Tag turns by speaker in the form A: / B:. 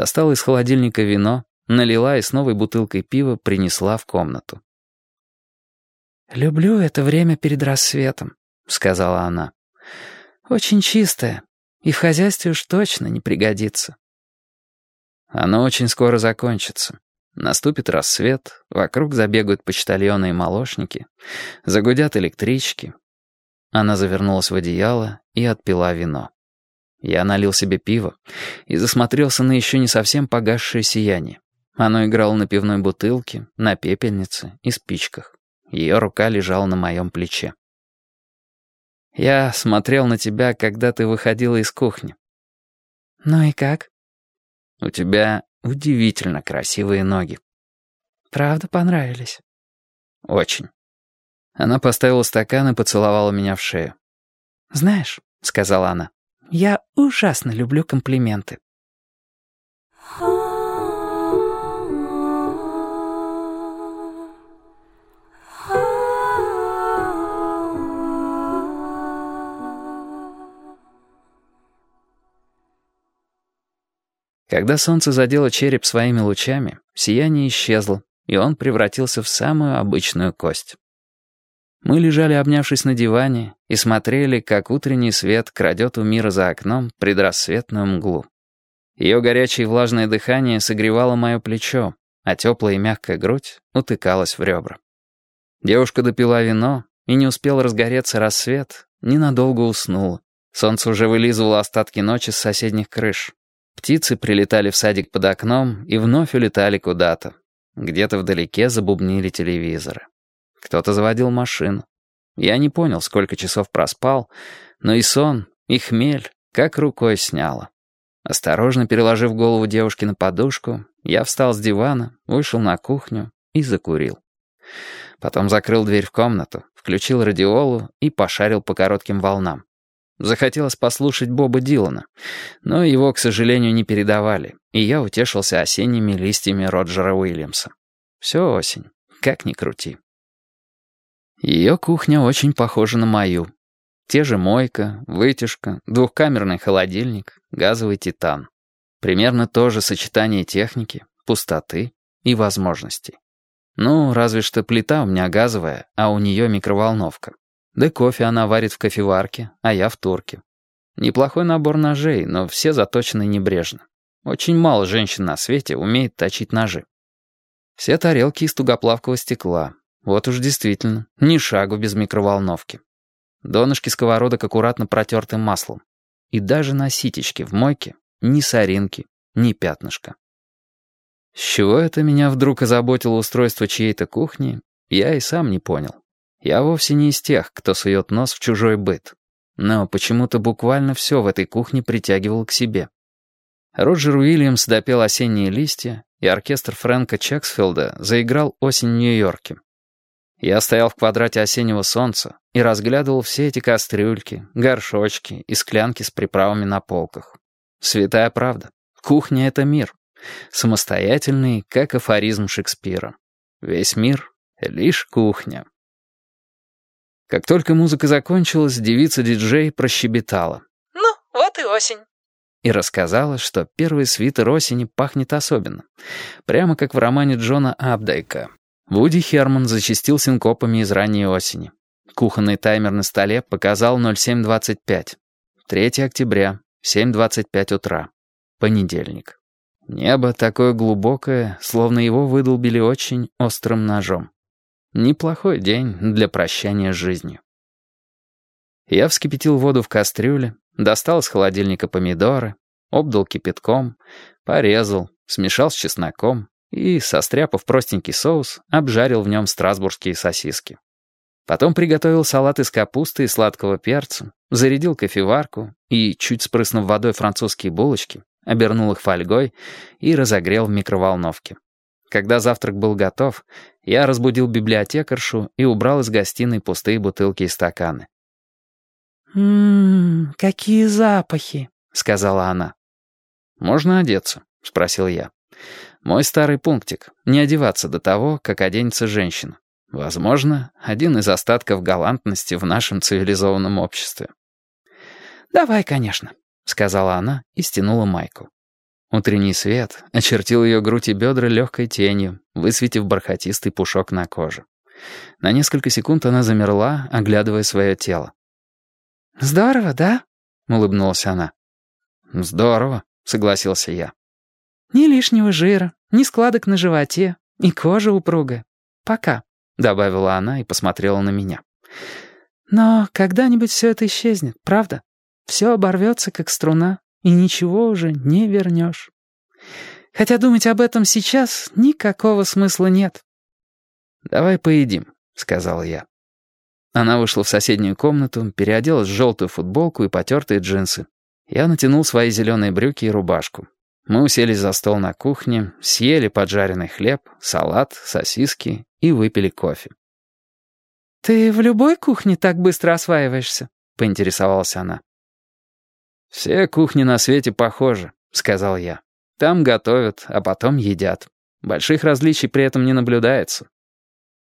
A: Достала из холодильника вино, налила и с новой бутылкой пива принесла в комнату.
B: «Люблю это время перед рассветом», — сказала она. «Очень чистое, и в хозяйстве уж точно не пригодится».
A: Оно очень скоро закончится. Наступит рассвет, вокруг забегают почтальоны и молочники, загудят электрички. Она завернулась в одеяло и отпила вино. Я налил себе пиво и засмотрелся на еще не совсем погасшее сияние. Оно играло на пивной бутылке, на пепельнице и спичках. Ее рука лежала на моем плече. «Я смотрел на тебя, когда ты выходила из кухни».
B: «Ну и как?»
A: «У тебя удивительно красивые ноги».
B: «Правда понравились?»
A: «Очень». Она поставила стакан и поцеловала меня в шею.
B: «Знаешь», — сказала она, — «я ужасно люблю комплименты».
A: Когда солнце задело череп своими лучами, сияние исчезло, и он превратился в самую обычную кость. Мы лежали, обнявшись на диване, и смотрели, как утренний свет крадет у мира за окном предрассветную мглу. Ее горячее и влажное дыхание согревало мое плечо, а теплая и мягкая грудь утыкалась в ребра. Девушка допила вино, и не успел разгореться рассвет, ненадолго уснула. Солнце уже вылизывало остатки ночи с соседних крыш. Птицы прилетали в садик под окном и вновь улетали куда-то. Где-то вдалеке забубнили телевизоры. Кто-то заводил машину. Я не понял, сколько часов проспал, но и сон, и хмель как рукой сняло. Осторожно переложив голову девушки на подушку, я встал с дивана, вышел на кухню и закурил. Потом закрыл дверь в комнату, включил радиолу и пошарил по коротким волнам. Захотелось послушать Боба Дилана, но его, к сожалению, не передавали, и я утешился осенними листьями Роджера Уильямса. Все осень, как ни крути. Ее кухня очень похожа на мою. Те же мойка, вытяжка, двухкамерный холодильник, газовый титан. Примерно то же сочетание техники, пустоты и возможностей. Ну, разве что плита у меня газовая, а у нее микроволновка. Да кофе она варит в кофеварке, а я в турке. Неплохой набор ножей, но все заточены небрежно. Очень мало женщин на свете умеет точить ножи. Все тарелки из тугоплавкого стекла. Вот уж действительно, ни шагу без микроволновки. Донышки сковородок аккуратно протерты маслом. И даже на ситечке в мойке ни соринки, ни пятнышка. С чего это меня вдруг озаботило устройство чьей-то кухни, я и сам не понял. Я вовсе не из тех, кто сует нос в чужой быт. Но почему-то буквально все в этой кухне притягивал к себе. Роджер Уильямс допел «Осенние листья», и оркестр Фрэнка Чексфилда заиграл «Осень в Нью-Йорке». Я стоял в квадрате осеннего солнца и разглядывал все эти кастрюльки, горшочки и склянки с приправами на полках. Святая правда. Кухня — это мир. Самостоятельный, как афоризм Шекспира. Весь мир — лишь кухня. Как только музыка закончилась, девица-диджей прощебетала.
B: «Ну, вот и осень».
A: И рассказала, что первый свитер осени пахнет особенно. Прямо как в романе Джона Абдайка. Вуди Херман зачастил синкопами из ранней осени. Кухонный таймер на столе показал 07.25. 3 октября, 7.25 утра. Понедельник. Небо такое глубокое, словно его выдолбили очень острым ножом. Неплохой день для прощания с жизнью. Я вскипятил воду в кастрюле, достал из холодильника помидоры, обдал кипятком, порезал, смешал с чесноком и, состряпав простенький соус, обжарил в нем страсбургские сосиски. Потом приготовил салат из капусты и сладкого перца, зарядил кофеварку и, чуть спрыснув водой французские булочки, обернул их фольгой и разогрел в микроволновке. Когда завтрак был готов, я разбудил библиотекаршу и убрал из гостиной пустые бутылки и стаканы.
B: «Ммм, какие запахи», — сказала она.
A: «Можно одеться?» — спросил я. «Мой старый пунктик — не одеваться до того, как оденется женщина. Возможно, один из остатков галантности в нашем цивилизованном обществе».
B: «Давай, конечно», — сказала она и стянула майку.
A: Утренний свет очертил ее грудь и бедра легкой тенью, высветив бархатистый пушок на коже. На несколько секунд она замерла, оглядывая свое тело.
B: «Здорово, да?»
A: — улыбнулась она. «Здорово», — согласился я.
B: «Ни лишнего жира, ни складок на животе, и кожа упругая. Пока», — добавила она и посмотрела на меня. «Но когда-нибудь все это исчезнет, правда? Все оборвется, как струна, и ничего уже не вернешь. Хотя думать об этом сейчас никакого смысла нет».
A: «Давай поедим», — сказал я. Она вышла в соседнюю комнату, переоделась в желтую футболку и потертые джинсы. Я натянул свои зеленые брюки и рубашку. Мы уселись за стол на кухне, съели поджаренный хлеб, салат, сосиски и выпили кофе.
B: «Ты в любой кухне так быстро осваиваешься?» — поинтересовалась она.
A: «Все кухни на свете похожи», — сказал я. «Там готовят, а потом едят. Больших различий при этом не наблюдается.